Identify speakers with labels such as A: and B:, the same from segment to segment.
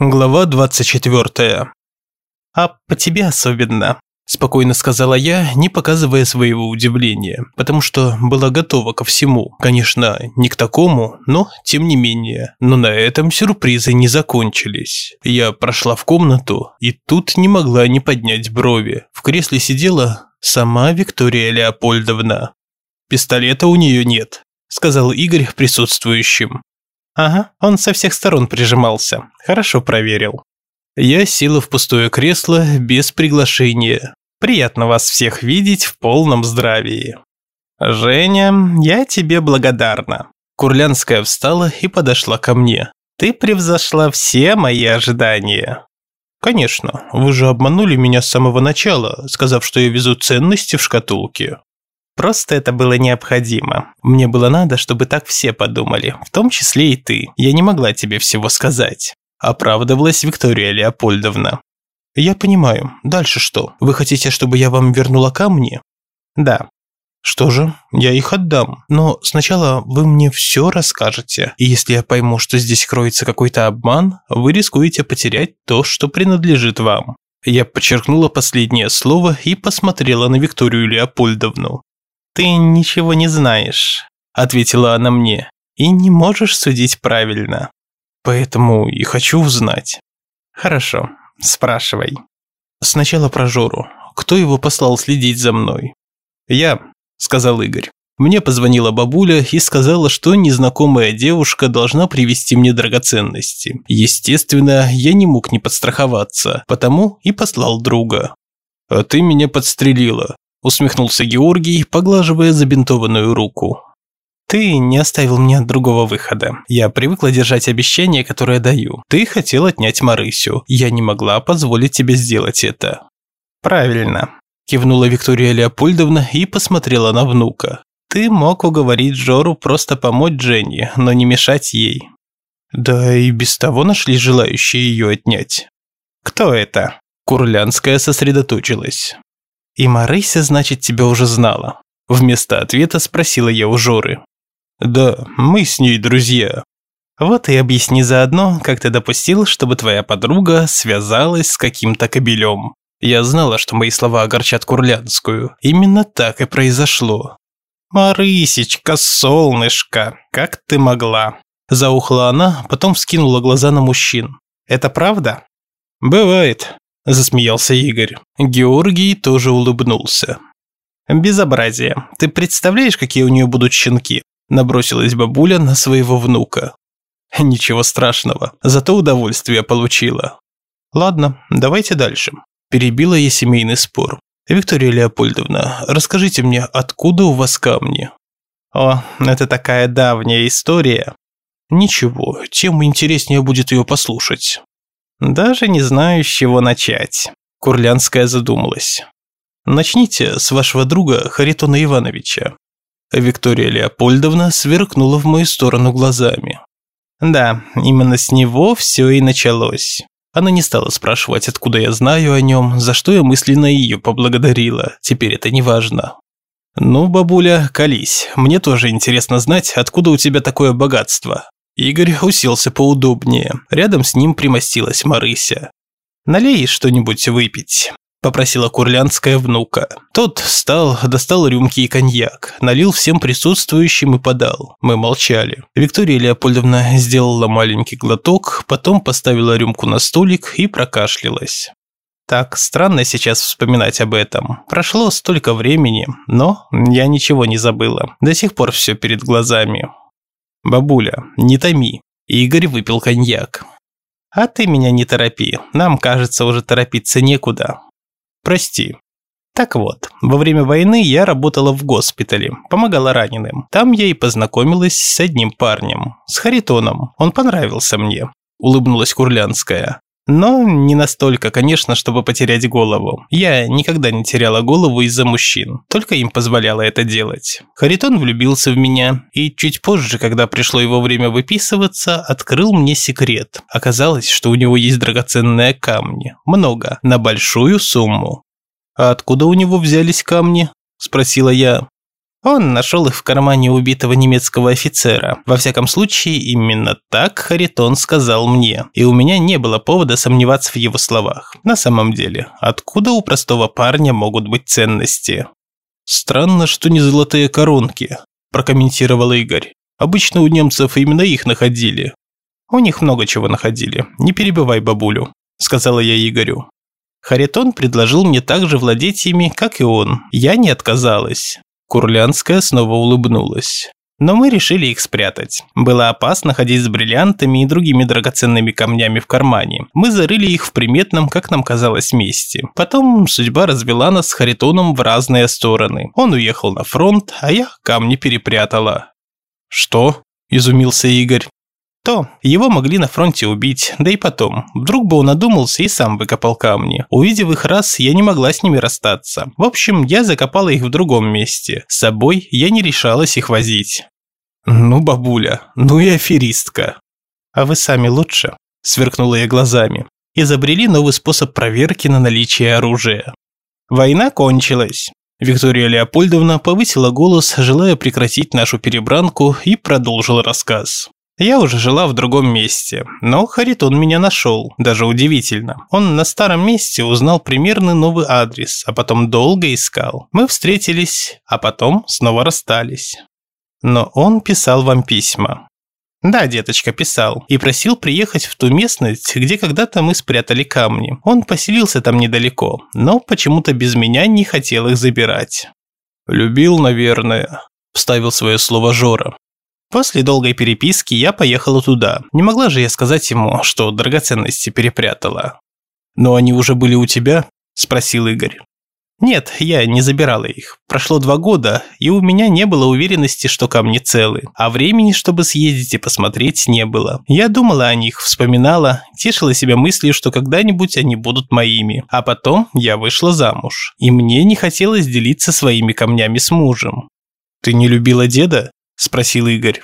A: Глава 24. «А по тебе особенно», – спокойно сказала я, не показывая своего удивления, потому что была готова ко всему. Конечно, не к такому, но тем не менее. Но на этом сюрпризы не закончились. Я прошла в комнату и тут не могла не поднять брови. В кресле сидела сама Виктория Леопольдовна. «Пистолета у нее нет», – сказал Игорь присутствующим. Ага, он со всех сторон прижимался. Хорошо проверил. Я села в пустое кресло без приглашения. Приятно вас всех видеть в полном здравии. Женя, я тебе благодарна. Курлянская встала и подошла ко мне. Ты превзошла все мои ожидания. Конечно, вы же обманули меня с самого начала, сказав, что я везу ценности в шкатулке. Просто это было необходимо. Мне было надо, чтобы так все подумали, в том числе и ты. Я не могла тебе всего сказать. Оправдывалась Виктория Леопольдовна. Я понимаю. Дальше что? Вы хотите, чтобы я вам вернула камни? Да. Что же, я их отдам. Но сначала вы мне все расскажете. И если я пойму, что здесь кроется какой-то обман, вы рискуете потерять то, что принадлежит вам. Я подчеркнула последнее слово и посмотрела на Викторию Леопольдовну. «Ты ничего не знаешь», – ответила она мне, – «и не можешь судить правильно. Поэтому и хочу узнать». «Хорошо, спрашивай». «Сначала про Жору. Кто его послал следить за мной?» «Я», – сказал Игорь. Мне позвонила бабуля и сказала, что незнакомая девушка должна привезти мне драгоценности. Естественно, я не мог не подстраховаться, потому и послал друга. «А ты меня подстрелила», усмехнулся Георгий, поглаживая забинтованную руку. Ты не оставил мне другого выхода. Я привыкла держать обещания, которые даю. Ты хотел отнять Марысю. Я не могла позволить тебе сделать это. Правильно, кивнула Виктория Леопольдовна и посмотрела на внука. Ты мог уговорить Жору просто помочь Жене, но не мешать ей. Да и без того нашли желающие ее отнять. Кто это? Курлянская сосредоточилась. «И Марыся, значит, тебя уже знала?» Вместо ответа спросила я у Жоры. «Да, мы с ней друзья». «Вот и объясни заодно, как ты допустил, чтобы твоя подруга связалась с каким-то кобелем. Я знала, что мои слова огорчат Курлянскую. Именно так и произошло». «Марысечка, солнышко, как ты могла?» Заухла она, потом вскинула глаза на мужчин. «Это правда?» «Бывает засмеялся Игорь. Георгий тоже улыбнулся. «Безобразие. Ты представляешь, какие у нее будут щенки?» Набросилась бабуля на своего внука. «Ничего страшного, зато удовольствие получила». «Ладно, давайте дальше». Перебила я семейный спор. «Виктория Леопольдовна, расскажите мне, откуда у вас камни?» «О, это такая давняя история». «Ничего, тем интереснее будет ее послушать». Даже не знаю, с чего начать. Курлянская задумалась. Начните с вашего друга Харитона Ивановича. Виктория Леопольдовна сверкнула в мою сторону глазами. Да, именно с него все и началось. Она не стала спрашивать, откуда я знаю о нем, за что я мысленно ее поблагодарила. Теперь это не важно. Ну, бабуля, колись. Мне тоже интересно знать, откуда у тебя такое богатство. Игорь уселся поудобнее. Рядом с ним примостилась Марыся. «Налей что-нибудь выпить», – попросила курлянская внука. Тот встал, достал рюмки и коньяк, налил всем присутствующим и подал. Мы молчали. Виктория Леопольдовна сделала маленький глоток, потом поставила рюмку на столик и прокашлялась. Так странно сейчас вспоминать об этом. Прошло столько времени, но я ничего не забыла. До сих пор все перед глазами. «Бабуля, не томи». Игорь выпил коньяк. «А ты меня не торопи. Нам, кажется, уже торопиться некуда». «Прости». Так вот, во время войны я работала в госпитале, помогала раненым. Там я и познакомилась с одним парнем, с Харитоном. Он понравился мне. Улыбнулась Курлянская. Но не настолько, конечно, чтобы потерять голову. Я никогда не теряла голову из-за мужчин, только им позволяло это делать. Харитон влюбился в меня, и чуть позже, когда пришло его время выписываться, открыл мне секрет. Оказалось, что у него есть драгоценные камни. Много, на большую сумму. «А откуда у него взялись камни?» – спросила я. Он нашел их в кармане убитого немецкого офицера. Во всяком случае, именно так Харитон сказал мне. И у меня не было повода сомневаться в его словах. На самом деле, откуда у простого парня могут быть ценности? «Странно, что не золотые коронки», – прокомментировал Игорь. «Обычно у немцев именно их находили». «У них много чего находили. Не перебивай бабулю», – сказала я Игорю. Харитон предложил мне также владеть ими, как и он. Я не отказалась. Курлянская снова улыбнулась. Но мы решили их спрятать. Было опасно ходить с бриллиантами и другими драгоценными камнями в кармане. Мы зарыли их в приметном, как нам казалось, месте. Потом судьба развела нас с Харитоном в разные стороны. Он уехал на фронт, а я камни перепрятала. «Что?» – изумился Игорь. То, его могли на фронте убить, да и потом. Вдруг бы он одумался и сам выкопал камни. Увидев их раз, я не могла с ними расстаться. В общем, я закопала их в другом месте. С собой я не решалась их возить. Ну, бабуля, ну и аферистка. А вы сами лучше, сверкнула я глазами. Изобрели новый способ проверки на наличие оружия. Война кончилась. Виктория Леопольдовна повысила голос, желая прекратить нашу перебранку, и продолжила рассказ. Я уже жила в другом месте, но Харитон меня нашел, даже удивительно. Он на старом месте узнал примерный новый адрес, а потом долго искал. Мы встретились, а потом снова расстались. Но он писал вам письма. Да, деточка писал. И просил приехать в ту местность, где когда-то мы спрятали камни. Он поселился там недалеко, но почему-то без меня не хотел их забирать. «Любил, наверное», – вставил свое слово Жора. После долгой переписки я поехала туда. Не могла же я сказать ему, что драгоценности перепрятала. «Но они уже были у тебя?» – спросил Игорь. Нет, я не забирала их. Прошло два года, и у меня не было уверенности, что камни целы. А времени, чтобы съездить и посмотреть, не было. Я думала о них, вспоминала, тешила себя мыслью, что когда-нибудь они будут моими. А потом я вышла замуж. И мне не хотелось делиться своими камнями с мужем. «Ты не любила деда?» – спросил Игорь.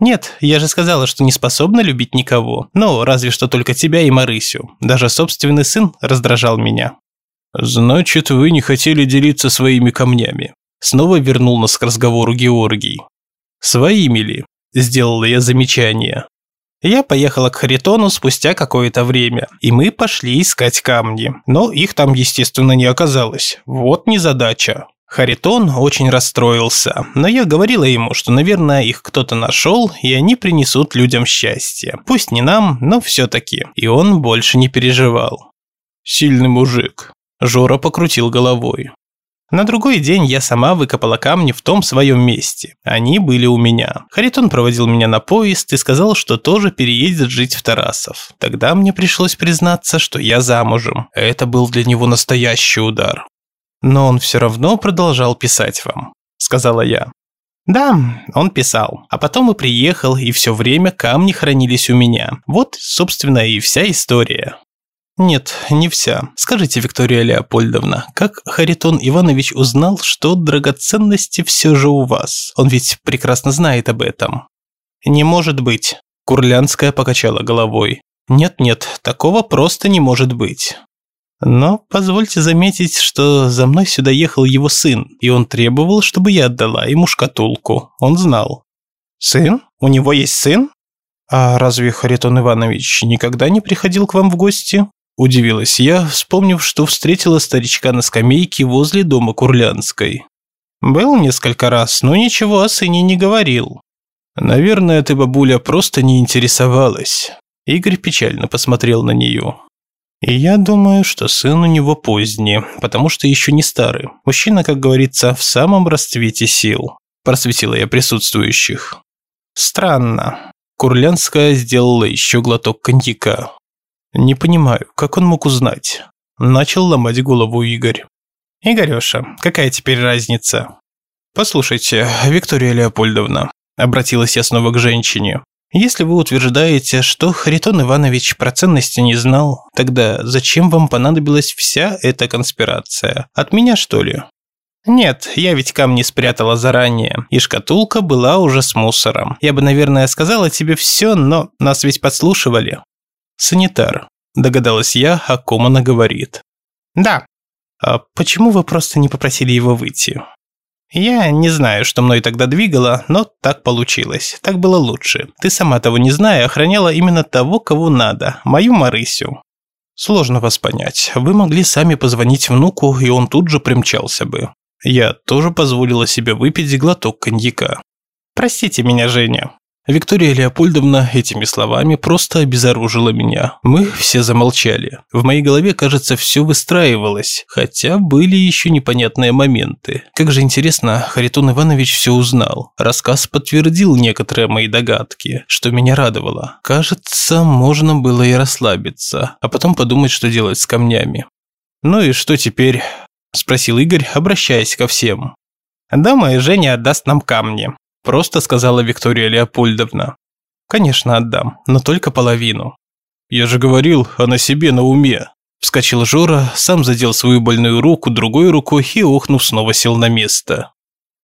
A: «Нет, я же сказала, что не способна любить никого. Ну, разве что только тебя и Марысю. Даже собственный сын раздражал меня». «Значит, вы не хотели делиться своими камнями?» Снова вернул нас к разговору Георгий. «Своими ли?» – сделала я замечание. Я поехала к Харитону спустя какое-то время, и мы пошли искать камни. Но их там, естественно, не оказалось. Вот незадача. Харитон очень расстроился, но я говорила ему, что, наверное, их кто-то нашел, и они принесут людям счастье. Пусть не нам, но все-таки. И он больше не переживал. «Сильный мужик», – Жора покрутил головой. На другой день я сама выкопала камни в том своем месте. Они были у меня. Харитон проводил меня на поезд и сказал, что тоже переедет жить в Тарасов. Тогда мне пришлось признаться, что я замужем. Это был для него настоящий удар. Но он все равно продолжал писать вам», – сказала я. «Да, он писал. А потом и приехал, и все время камни хранились у меня. Вот, собственно, и вся история». «Нет, не вся. Скажите, Виктория Леопольдовна, как Харитон Иванович узнал, что драгоценности все же у вас? Он ведь прекрасно знает об этом». «Не может быть», – Курлянская покачала головой. «Нет-нет, такого просто не может быть. Но позвольте заметить, что за мной сюда ехал его сын, и он требовал, чтобы я отдала ему шкатулку. Он знал. Сын? У него есть сын? А разве Харитон Иванович никогда не приходил к вам в гости? Удивилась я, вспомнив, что встретила старичка на скамейке возле дома Курлянской. Был несколько раз, но ничего о сыне не говорил. Наверное, ты, бабуля, просто не интересовалась. Игорь печально посмотрел на нее. И я думаю, что сын у него поздний, потому что еще не старый. Мужчина, как говорится, в самом расцвете сил. Просветила я присутствующих. Странно. Курлянская сделала еще глоток коньяка. Не понимаю, как он мог узнать? Начал ломать голову Игорь. Игорёша, какая теперь разница? Послушайте, Виктория Леопольдовна, обратилась я снова к женщине. Если вы утверждаете, что Харитон Иванович про ценности не знал, тогда зачем вам понадобилась вся эта конспирация? От меня, что ли? Нет, я ведь камни спрятала заранее, и шкатулка была уже с мусором. Я бы, наверное, сказала тебе все, но нас ведь подслушивали. Санитар. Догадалась я, о ком она говорит. Да. А почему вы просто не попросили его выйти? Я не знаю, что мной тогда двигало, но так получилось. Так было лучше. Ты сама того не зная, охраняла именно того, кого надо, мою Марысю. Сложно вас понять. Вы могли сами позвонить внуку, и он тут же примчался бы. Я тоже позволила себе выпить глоток коньяка. Простите меня, Женя. Виктория Леопольдовна этими словами просто обезоружила меня. Мы все замолчали. В моей голове, кажется, все выстраивалось, хотя были еще непонятные моменты. Как же интересно, Харитон Иванович все узнал. Рассказ подтвердил некоторые мои догадки, что меня радовало. Кажется, можно было и расслабиться, а потом подумать, что делать с камнями. «Ну и что теперь?» – спросил Игорь, обращаясь ко всем. «Думаю, Женя отдаст нам камни просто сказала Виктория Леопольдовна. Конечно, отдам, но только половину. Я же говорил, она себе на уме. Вскочил Жора, сам задел свою больную руку другой рукой и, охнув, снова сел на место.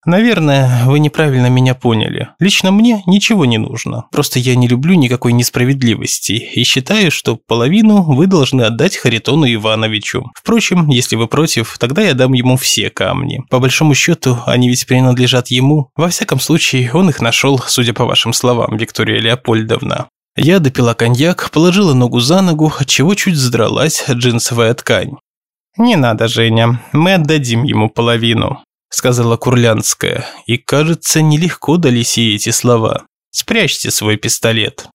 A: Наверное, вы неправильно меня поняли. Лично мне ничего не нужно. Просто я не люблю никакой несправедливости и считаю, что половину вы должны отдать Харитону Ивановичу. Впрочем, если вы против, тогда я дам ему все камни. По большому счету, они ведь принадлежат ему. Во всяком случае, он их нашел, судя по вашим словам, Виктория Леопольдовна. Я допила коньяк, положила ногу за ногу, отчего чуть задралась джинсовая ткань. «Не надо, Женя, мы отдадим ему половину сказала Курлянская, и, кажется, нелегко дались ей эти слова. «Спрячьте свой пистолет».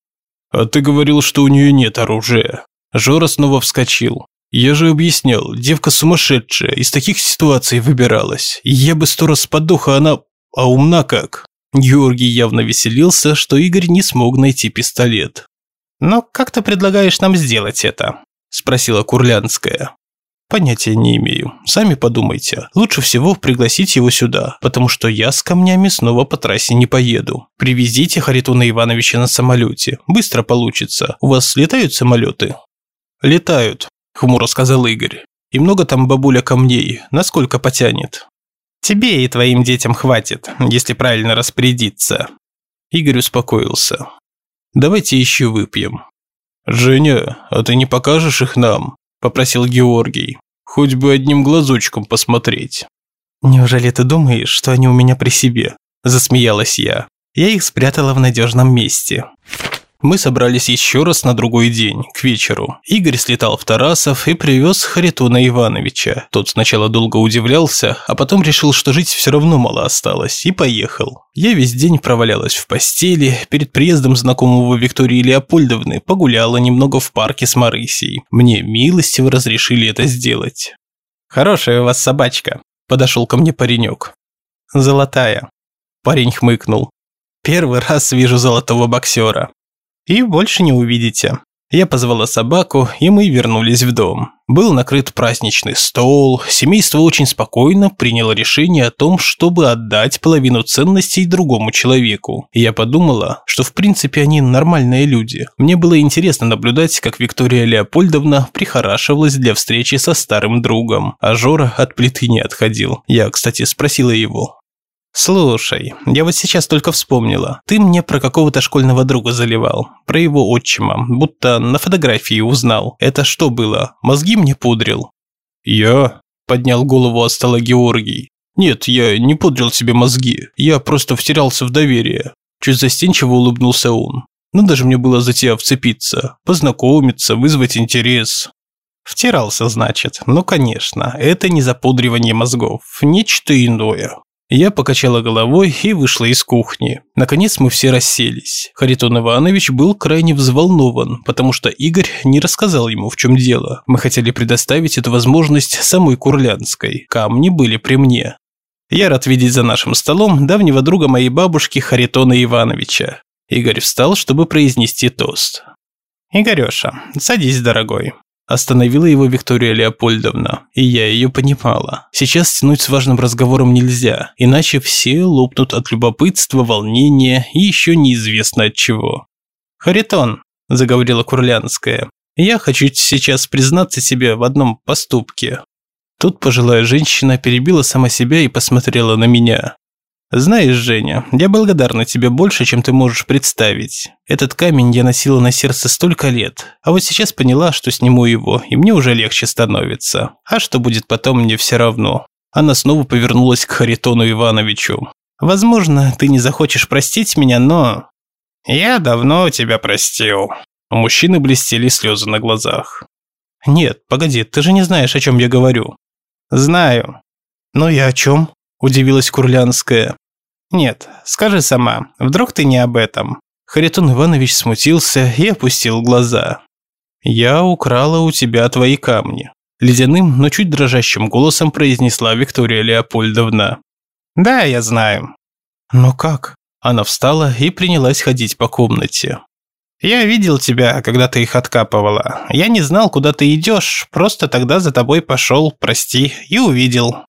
A: «А ты говорил, что у нее нет оружия». Жора снова вскочил. «Я же объяснял, девка сумасшедшая, из таких ситуаций выбиралась. Я бы сто раз подох, а она... А умна как?» Георгий явно веселился, что Игорь не смог найти пистолет. «Но как ты предлагаешь нам сделать это?» – спросила Курлянская. Понятия не имею. Сами подумайте. Лучше всего пригласить его сюда, потому что я с камнями снова по трассе не поеду. Привезите Харитона Ивановича на самолете. Быстро получится. У вас летают самолеты? Летают, хмуро сказал Игорь. И много там бабуля камней. Насколько потянет? Тебе и твоим детям хватит, если правильно распорядиться. Игорь успокоился. Давайте еще выпьем. Женя, а ты не покажешь их нам? – попросил Георгий. «Хоть бы одним глазочком посмотреть». «Неужели ты думаешь, что они у меня при себе?» – засмеялась я. Я их спрятала в надежном месте. Мы собрались еще раз на другой день, к вечеру. Игорь слетал в Тарасов и привез Харитона Ивановича. Тот сначала долго удивлялся, а потом решил, что жить все равно мало осталось, и поехал. Я весь день провалялась в постели, перед приездом знакомого Виктории Леопольдовны погуляла немного в парке с Марысей. Мне милостиво разрешили это сделать. «Хорошая у вас собачка», – подошел ко мне паренек. «Золотая». Парень хмыкнул. «Первый раз вижу золотого боксера» и больше не увидите. Я позвала собаку, и мы вернулись в дом. Был накрыт праздничный стол, семейство очень спокойно приняло решение о том, чтобы отдать половину ценностей другому человеку. Я подумала, что в принципе они нормальные люди. Мне было интересно наблюдать, как Виктория Леопольдовна прихорашивалась для встречи со старым другом, а Жора от плиты не отходил. Я, кстати, спросила его, «Слушай, я вот сейчас только вспомнила. Ты мне про какого-то школьного друга заливал. Про его отчима. Будто на фотографии узнал. Это что было? Мозги мне пудрил?» «Я?» – поднял голову от стола Георгий. «Нет, я не пудрил себе мозги. Я просто втерялся в доверие». Чуть застенчиво улыбнулся он. «Ну даже мне было за тебя вцепиться. Познакомиться, вызвать интерес». Втирался, значит. Ну, конечно, это не запудривание мозгов. Нечто иное. Я покачала головой и вышла из кухни. Наконец мы все расселись. Харитон Иванович был крайне взволнован, потому что Игорь не рассказал ему, в чем дело. Мы хотели предоставить эту возможность самой Курлянской. Камни были при мне. Я рад видеть за нашим столом давнего друга моей бабушки Харитона Ивановича. Игорь встал, чтобы произнести тост. «Игорёша, садись, дорогой. Остановила его Виктория Леопольдовна, и я ее понимала. Сейчас тянуть с важным разговором нельзя, иначе все лопнут от любопытства, волнения и еще неизвестно от чего. «Харитон», – заговорила Курлянская, – «я хочу сейчас признаться себе в одном поступке». Тут пожилая женщина перебила сама себя и посмотрела на меня. «Знаешь, Женя, я благодарна тебе больше, чем ты можешь представить. Этот камень я носила на сердце столько лет, а вот сейчас поняла, что сниму его, и мне уже легче становится. А что будет потом, мне все равно. Она снова повернулась к Харитону Ивановичу. «Возможно, ты не захочешь простить меня, но...» «Я давно тебя простил». У мужчины блестели слезы на глазах. «Нет, погоди, ты же не знаешь, о чем я говорю». «Знаю». «Ну и о чем?» – удивилась Курлянская. «Нет, скажи сама, вдруг ты не об этом?» Харитон Иванович смутился и опустил глаза. «Я украла у тебя твои камни», – ледяным, но чуть дрожащим голосом произнесла Виктория Леопольдовна. «Да, я знаю». «Но как?» Она встала и принялась ходить по комнате. «Я видел тебя, когда ты их откапывала. Я не знал, куда ты идешь, просто тогда за тобой пошел, прости, и увидел».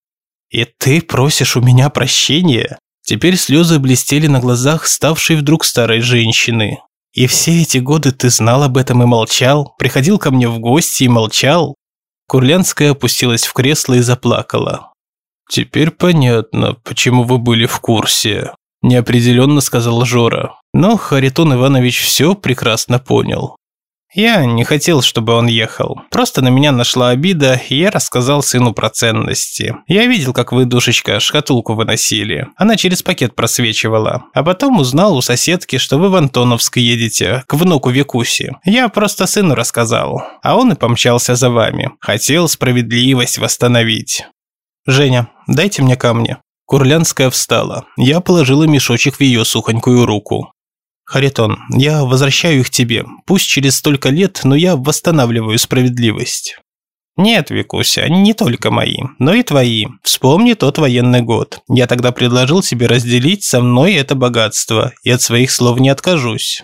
A: «И ты просишь у меня прощения?» Теперь слезы блестели на глазах ставшей вдруг старой женщины. «И все эти годы ты знал об этом и молчал? Приходил ко мне в гости и молчал?» Курлянская опустилась в кресло и заплакала. «Теперь понятно, почему вы были в курсе», – неопределенно сказал Жора. Но Харитон Иванович все прекрасно понял. Я не хотел, чтобы он ехал. Просто на меня нашла обида, и я рассказал сыну про ценности. Я видел, как вы, душечка, шкатулку выносили. Она через пакет просвечивала. А потом узнал у соседки, что вы в Антоновск едете, к внуку Викуси. Я просто сыну рассказал. А он и помчался за вами. Хотел справедливость восстановить. «Женя, дайте мне камни». Курлянская встала. Я положила мешочек в ее сухонькую руку. Харитон, я возвращаю их тебе. Пусть через столько лет, но я восстанавливаю справедливость. Нет, Викуся, они не только мои, но и твои. Вспомни тот военный год. Я тогда предложил тебе разделить со мной это богатство, и от своих слов не откажусь.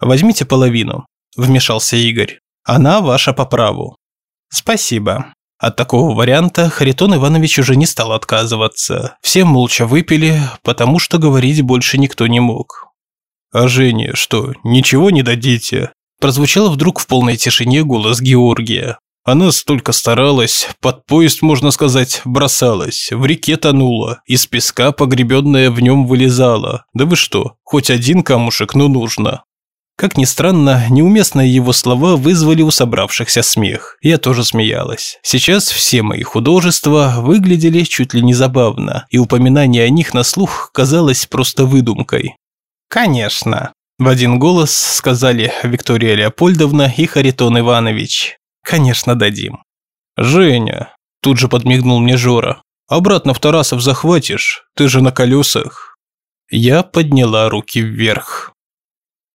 A: Возьмите половину, вмешался Игорь. Она ваша по праву. Спасибо. От такого варианта Харитон Иванович уже не стал отказываться. Все молча выпили, потому что говорить больше никто не мог. «А Жене что, ничего не дадите?» Прозвучал вдруг в полной тишине голос Георгия. Она столько старалась, под поезд, можно сказать, бросалась, в реке тонула, из песка погребенная в нем вылезала. Да вы что, хоть один камушек, но нужно. Как ни странно, неуместные его слова вызвали у собравшихся смех. Я тоже смеялась. Сейчас все мои художества выглядели чуть ли не забавно, и упоминание о них на слух казалось просто выдумкой. «Конечно», – в один голос сказали Виктория Леопольдовна и Харитон Иванович. «Конечно, дадим». «Женя», – тут же подмигнул мне Жора, – «обратно в Тарасов захватишь, ты же на колесах». Я подняла руки вверх.